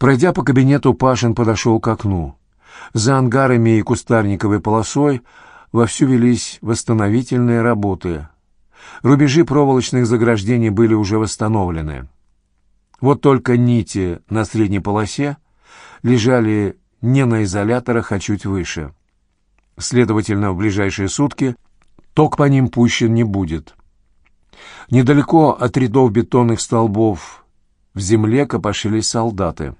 Пройдя по кабинету, Пашин подошел к окну. За ангарами и кустарниковой полосой вовсю велись восстановительные работы. Рубежи проволочных заграждений были уже восстановлены. Вот только нити на средней полосе лежали не на изоляторах, а чуть выше. Следовательно, в ближайшие сутки ток по ним пущен не будет. Недалеко от рядов бетонных столбов в земле копошились солдаты.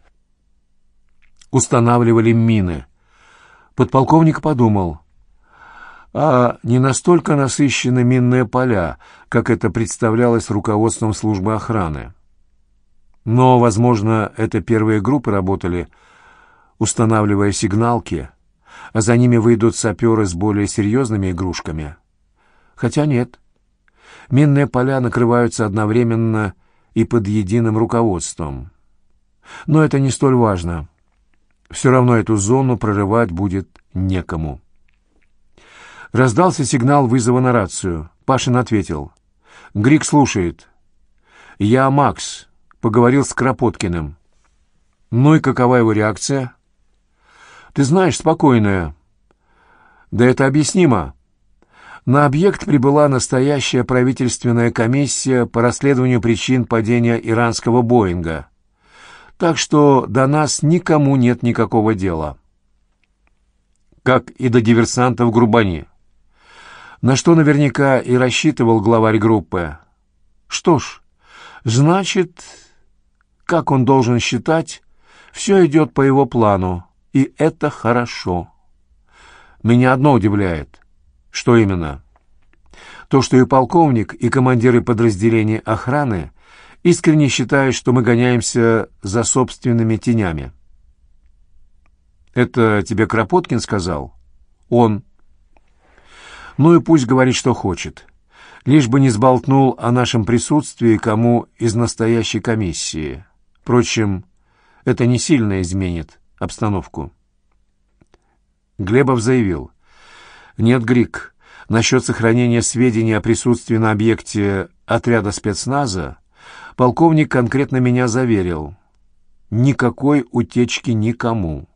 Устанавливали мины. Подполковник подумал, а не настолько насыщены минные поля, как это представлялось руководством службы охраны. Но, возможно, это первые группы работали, устанавливая сигналки, а за ними выйдут саперы с более серьезными игрушками. Хотя нет. Минные поля накрываются одновременно и под единым руководством. Но это не столь важно. Все равно эту зону прорывать будет некому. Раздался сигнал вызова на рацию. Пашин ответил. «Грик слушает». «Я Макс. Поговорил с Кропоткиным». «Ну и какова его реакция?» «Ты знаешь, спокойная». «Да это объяснимо. На объект прибыла настоящая правительственная комиссия по расследованию причин падения иранского «Боинга». Так что до нас никому нет никакого дела. Как и до диверсантов Грубани. На что наверняка и рассчитывал главарь группы. Что ж, значит, как он должен считать, все идет по его плану, и это хорошо. Меня одно удивляет. Что именно? То, что и полковник, и командиры подразделений охраны искренне считают, что мы гоняемся за собственными тенями. Это тебе Кропоткин сказал? Он. Ну и пусть говорит, что хочет. Лишь бы не сболтнул о нашем присутствии кому из настоящей комиссии. Впрочем, это не сильно изменит обстановку. Глебов заявил. Нет, Грик, насчет сохранения сведений о присутствии на объекте отряда спецназа полковник конкретно меня заверил. Никакой утечки никому.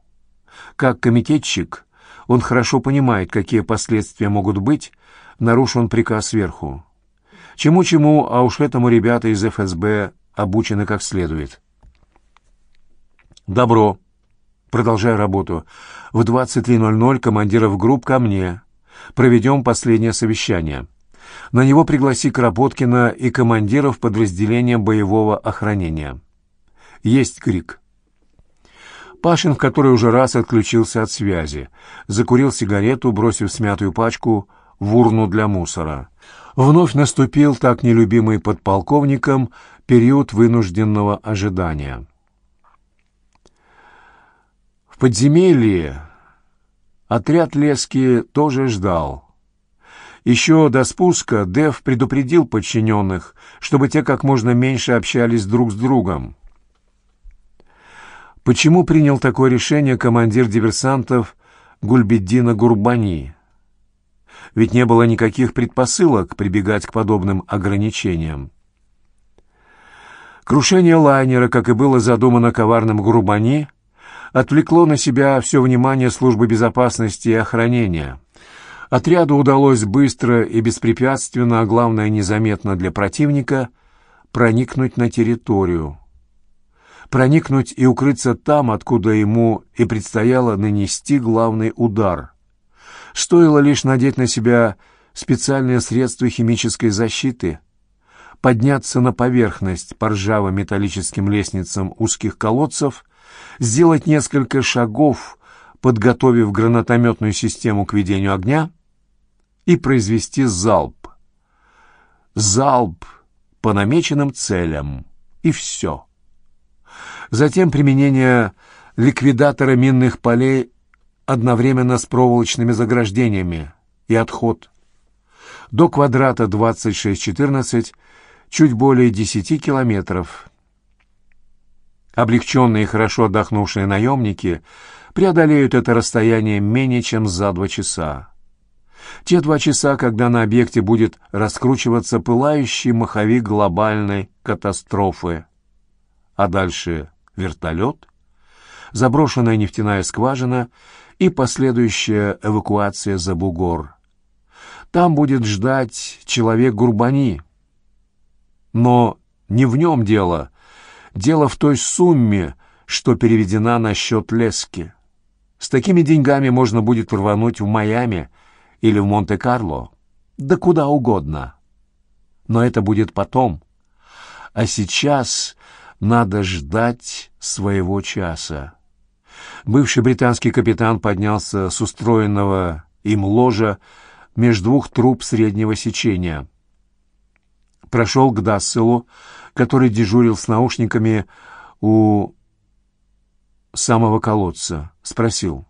Как комитетчик, он хорошо понимает, какие последствия могут быть, нарушен приказ сверху. Чему-чему, а уж этому ребята из ФСБ обучены как следует. «Добро», Продолжая работу. В 23.00 командиров групп ко мне. Проведем последнее совещание. На него пригласи Кропоткина и командиров подразделения боевого охранения. Есть крик. Пашин в который уже раз отключился от связи. Закурил сигарету, бросив смятую пачку в урну для мусора. Вновь наступил так нелюбимый подполковником период вынужденного ожидания. В подземелье отряд Лески тоже ждал. Еще до спуска Дев предупредил подчиненных, чтобы те как можно меньше общались друг с другом. Почему принял такое решение командир диверсантов Гульбеддина Гурбани? Ведь не было никаких предпосылок прибегать к подобным ограничениям. Крушение лайнера, как и было задумано коварным Гурбани, отвлекло на себя все внимание службы безопасности и охранения. Отряду удалось быстро и беспрепятственно, а главное незаметно для противника, проникнуть на территорию. Проникнуть и укрыться там, откуда ему и предстояло нанести главный удар. Стоило лишь надеть на себя специальные средства химической защиты, подняться на поверхность по ржаво-металлическим лестницам узких колодцев сделать несколько шагов, подготовив гранатометную систему к ведению огня, и произвести залп. Залп по намеченным целям. И все. Затем применение ликвидатора минных полей одновременно с проволочными заграждениями и отход. До квадрата 2614 чуть более 10 километров. Облегченные и хорошо отдохнувшие наемники преодолеют это расстояние менее чем за два часа. Те два часа, когда на объекте будет раскручиваться пылающий маховик глобальной катастрофы. А дальше вертолет, заброшенная нефтяная скважина и последующая эвакуация за бугор. Там будет ждать человек Гурбани. Но не в нем дело. Дело в той сумме, что переведена на счет Лески. С такими деньгами можно будет рвануть в Майами или в Монте-Карло, да куда угодно. Но это будет потом. А сейчас надо ждать своего часа. Бывший британский капитан поднялся с устроенного им ложа между двух труб среднего сечения. Прошел к Дасселу, который дежурил с наушниками у самого колодца. Спросил.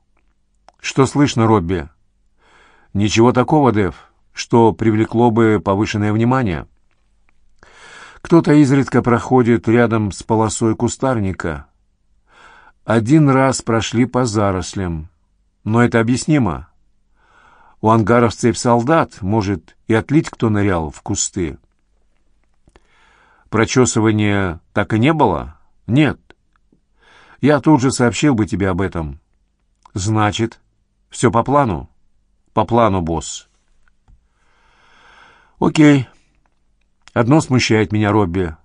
«Что слышно, Робби?» «Ничего такого, Дэв, что привлекло бы повышенное внимание». Кто-то изредка проходит рядом с полосой кустарника. Один раз прошли по зарослям. Но это объяснимо. У ангаров цепь солдат, может, и отлить кто нырял в кусты. Прочесывания так и не было? Нет. Я тут же сообщил бы тебе об этом. Значит, все по плану? По плану, босс. Окей. Одно смущает меня, Робби.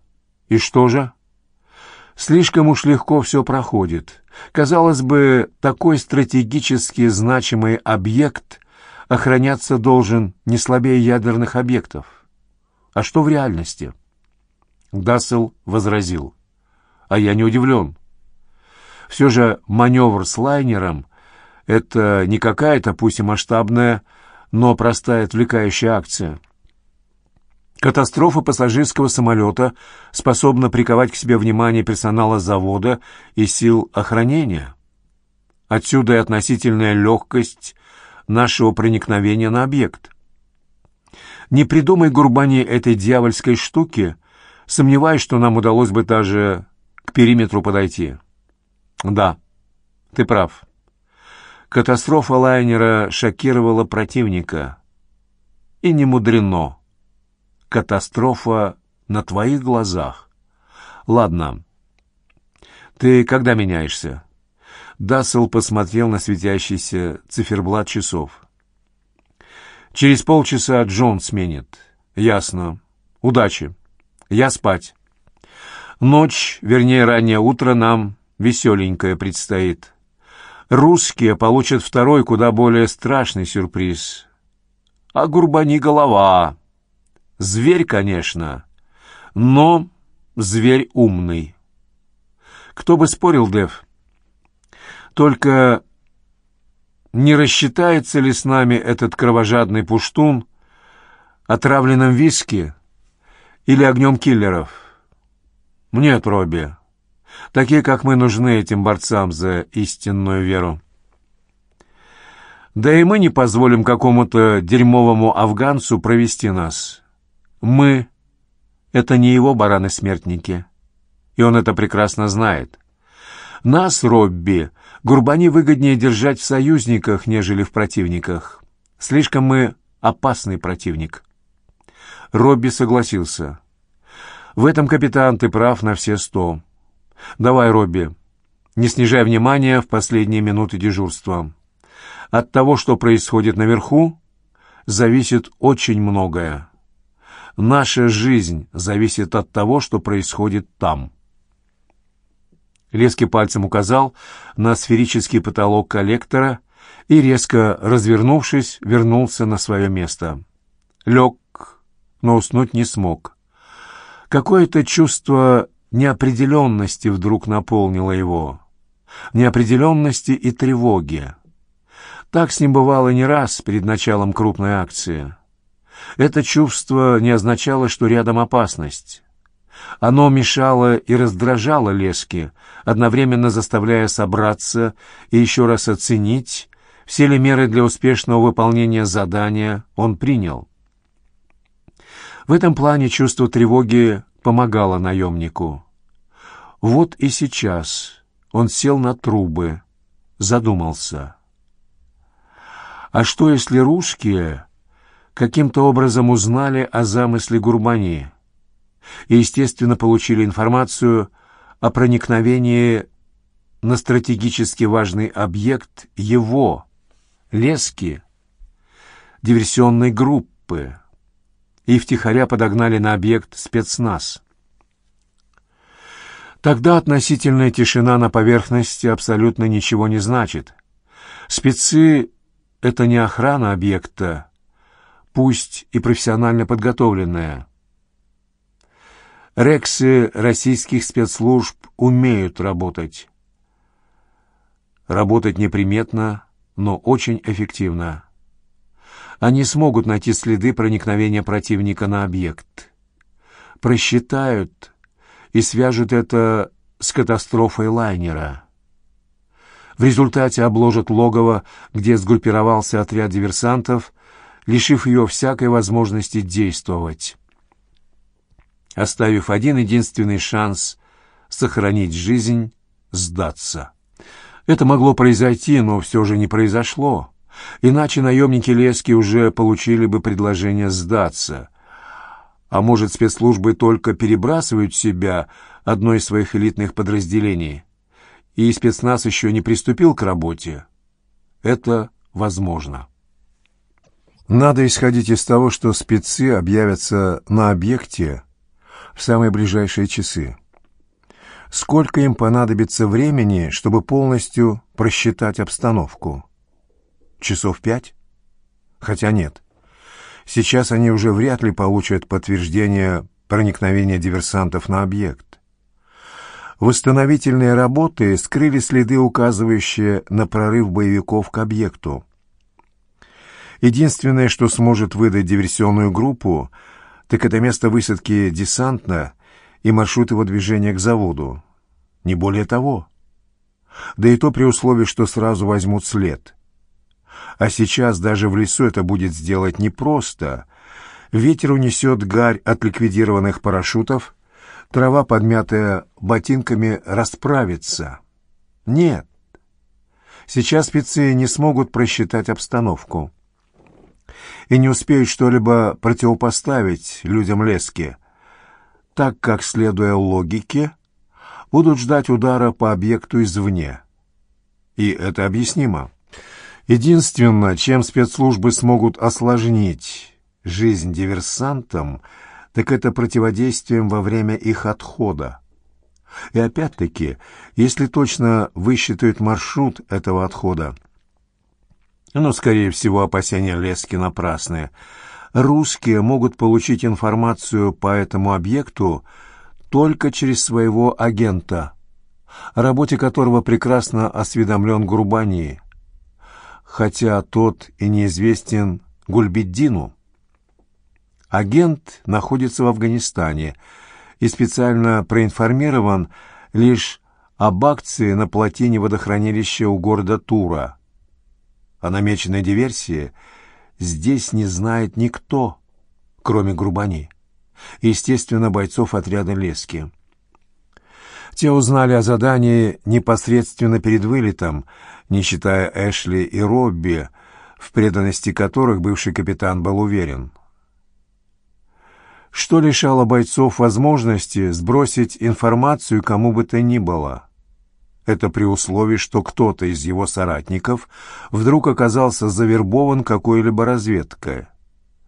И что же? Слишком уж легко все проходит. Казалось бы, такой стратегически значимый объект охраняться должен не слабее ядерных объектов. А что в реальности? Дассел возразил. А я не удивлен. Все же маневр с лайнером — это не какая-то, пусть и масштабная, но простая отвлекающая акция. Катастрофа пассажирского самолета способна приковать к себе внимание персонала завода и сил охранения. Отсюда и относительная легкость нашего проникновения на объект. Не придумай Гурбани этой дьявольской штуки, сомневаюсь, что нам удалось бы даже к периметру подойти. Да, ты прав. Катастрофа лайнера шокировала противника. И не мудрено. Катастрофа на твоих глазах. Ладно. Ты когда меняешься? Дассел посмотрел на светящийся циферблат часов. Через полчаса Джон сменит. Ясно. Удачи. Я спать. Ночь, вернее, раннее утро нам веселенькое предстоит. Русские получат второй, куда более страшный сюрприз. А Гурбани голова. Зверь, конечно, но зверь умный. Кто бы спорил, Дэв? Только не рассчитается ли с нами этот кровожадный пуштун отравленным виски или огнем киллеров? Нет, Робби. Такие, как мы, нужны этим борцам за истинную веру. Да и мы не позволим какому-то дерьмовому афганцу провести нас. Мы — это не его бараны-смертники, и он это прекрасно знает. Нас, Робби, Гурбани выгоднее держать в союзниках, нежели в противниках. Слишком мы опасный противник. Робби согласился. В этом, капитан, ты прав на все сто. Давай, Робби, не снижай внимания в последние минуты дежурства. От того, что происходит наверху, зависит очень многое. Наша жизнь зависит от того, что происходит там. Лески пальцем указал на сферический потолок коллектора и, резко развернувшись, вернулся на свое место. Лег, но уснуть не смог. Какое-то чувство неопределенности вдруг наполнило его. Неопределенности и тревоги. Так с ним бывало не раз перед началом крупной акции. Это чувство не означало, что рядом опасность. Оно мешало и раздражало Лески, одновременно заставляя собраться и еще раз оценить, все ли меры для успешного выполнения задания он принял. В этом плане чувство тревоги помогало наемнику. Вот и сейчас он сел на трубы, задумался. А что, если русские каким-то образом узнали о замысле Гурмани и, естественно, получили информацию о проникновении на стратегически важный объект его, лески, диверсионной группы, и втихаря подогнали на объект спецназ. Тогда относительная тишина на поверхности абсолютно ничего не значит. Спецы — это не охрана объекта, пусть и профессионально подготовленная. Рексы российских спецслужб умеют работать. Работать неприметно, но очень эффективно. Они смогут найти следы проникновения противника на объект. Просчитают и свяжут это с катастрофой лайнера. В результате обложат логово, где сгруппировался отряд диверсантов, лишив ее всякой возможности действовать, оставив один единственный шанс сохранить жизнь, сдаться. Это могло произойти, но все же не произошло. Иначе наемники Лески уже получили бы предложение сдаться. А может, спецслужбы только перебрасывают себя одно из своих элитных подразделений, и спецназ еще не приступил к работе? Это возможно. Надо исходить из того, что спецы объявятся на объекте в самые ближайшие часы. Сколько им понадобится времени, чтобы полностью просчитать обстановку? Часов пять? Хотя нет. Сейчас они уже вряд ли получат подтверждение проникновения диверсантов на объект. Восстановительные работы скрыли следы, указывающие на прорыв боевиков к объекту. Единственное, что сможет выдать диверсионную группу, так это место высадки десанта и маршрут его движения к заводу. Не более того. Да и то при условии, что сразу возьмут след. А сейчас даже в лесу это будет сделать непросто. Ветер унесет гарь от ликвидированных парашютов, трава, подмятая ботинками, расправится. Нет. Сейчас спецы не смогут просчитать обстановку и не успеют что-либо противопоставить людям лески, так как, следуя логике, будут ждать удара по объекту извне. И это объяснимо. Единственное, чем спецслужбы смогут осложнить жизнь диверсантам, так это противодействием во время их отхода. И опять-таки, если точно высчитают маршрут этого отхода, но, скорее всего, опасения Лески напрасные. Русские могут получить информацию по этому объекту только через своего агента, о работе которого прекрасно осведомлен Грубани, хотя тот и неизвестен Гульбеддину. Агент находится в Афганистане и специально проинформирован лишь об акции на плотине водохранилища у города Тура – о намеченной диверсии здесь не знает никто, кроме Грубани. Естественно, бойцов отряда Лески. Те узнали о задании непосредственно перед вылетом, не считая Эшли и Робби, в преданности которых бывший капитан был уверен. Что лишало бойцов возможности сбросить информацию кому бы то ни было – это при условии, что кто-то из его соратников вдруг оказался завербован какой-либо разведкой,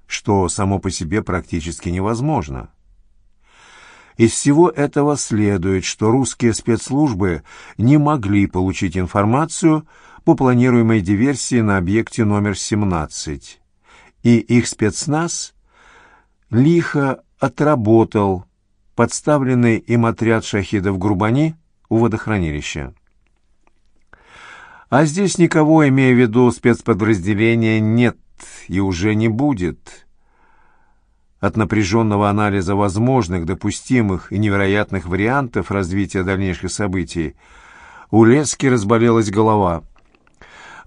что само по себе практически невозможно. Из всего этого следует, что русские спецслужбы не могли получить информацию по планируемой диверсии на объекте номер 17, и их спецназ лихо отработал подставленный им отряд шахидов Грубани у водохранилища. А здесь никого, имея в виду спецподразделения, нет и уже не будет. От напряженного анализа возможных, допустимых и невероятных вариантов развития дальнейших событий у Лески разболелась голова.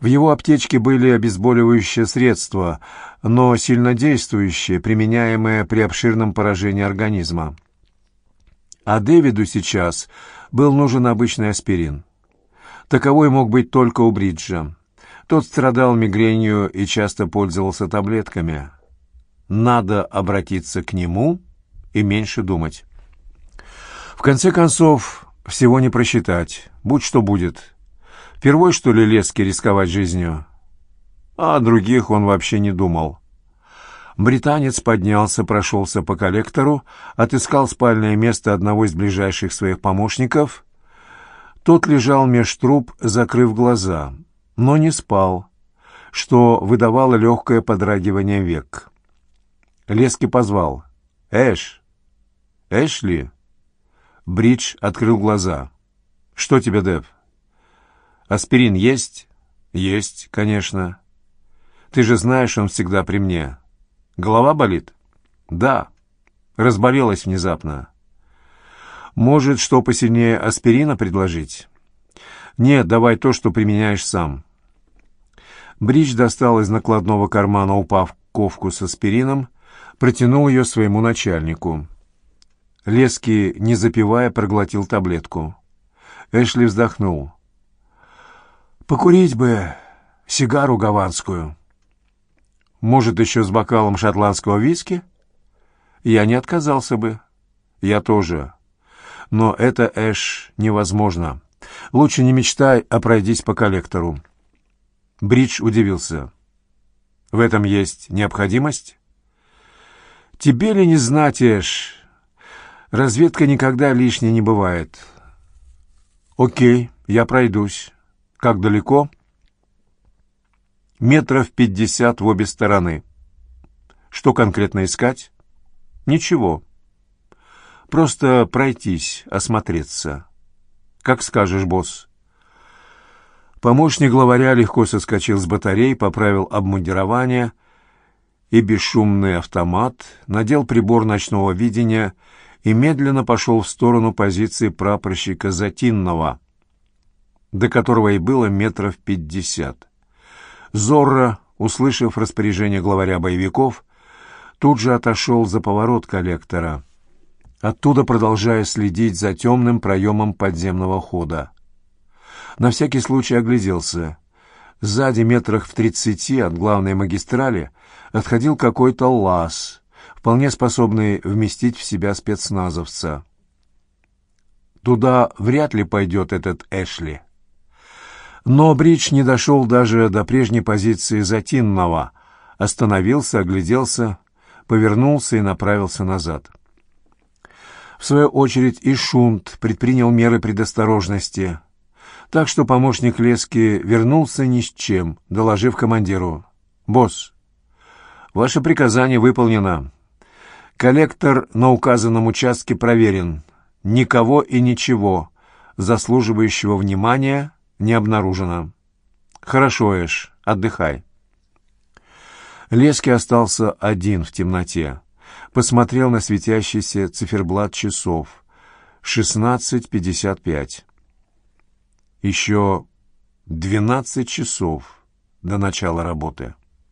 В его аптечке были обезболивающие средства, но сильнодействующие, применяемые при обширном поражении организма. А Дэвиду сейчас был нужен обычный аспирин. Таковой мог быть только у Бриджа. Тот страдал мигренью и часто пользовался таблетками. Надо обратиться к нему и меньше думать. В конце концов, Всего не просчитать. Будь что будет. Впервой, что ли, Лески рисковать жизнью? А о других он вообще не думал. Британец поднялся, прошелся по коллектору, отыскал спальное место одного из ближайших своих помощников. Тот лежал меж труб, закрыв глаза, но не спал, что выдавало легкое подрагивание век. Лески позвал. «Эш! Эшли!» Бридж открыл глаза. «Что тебе, Дэв?» «Аспирин есть?» «Есть, конечно. Ты же знаешь, он всегда при мне. Голова болит?» «Да. Разболелась внезапно. Может, что посильнее аспирина предложить?» «Нет, давай то, что применяешь сам». Бридж достал из накладного кармана упаковку с аспирином, протянул ее своему начальнику. Лески, не запивая, проглотил таблетку. Эшли вздохнул. «Покурить бы сигару гаванскую. Может, еще с бокалом шотландского виски? Я не отказался бы. Я тоже. Но это, Эш, невозможно. Лучше не мечтай, а пройдись по коллектору». Бридж удивился. «В этом есть необходимость?» «Тебе ли не знать, Эш?» Разведка никогда лишней не бывает. Окей, я пройдусь. Как далеко? Метров пятьдесят в обе стороны. Что конкретно искать? Ничего. Просто пройтись, осмотреться. Как скажешь, босс. Помощник главаря легко соскочил с батарей, поправил обмундирование и бесшумный автомат, надел прибор ночного видения и медленно пошел в сторону позиции прапорщика Затинного, до которого и было метров пятьдесят. Зорро, услышав распоряжение главаря боевиков, тут же отошел за поворот коллектора, оттуда продолжая следить за темным проемом подземного хода. На всякий случай огляделся. Сзади метрах в тридцати от главной магистрали отходил какой-то лаз — вполне способный вместить в себя спецназовца. Туда вряд ли пойдет этот Эшли. Но Бридж не дошел даже до прежней позиции Затинного, остановился, огляделся, повернулся и направился назад. В свою очередь и Шунт предпринял меры предосторожности, так что помощник Лески вернулся ни с чем, доложив командиру. «Босс, ваше приказание выполнено. Коллектор на указанном участке проверен. Никого и ничего, заслуживающего внимания, не обнаружено. Хорошо, Эш, отдыхай. Лески остался один в темноте. Посмотрел на светящийся циферблат часов. 16.55. Еще 12 часов до начала работы.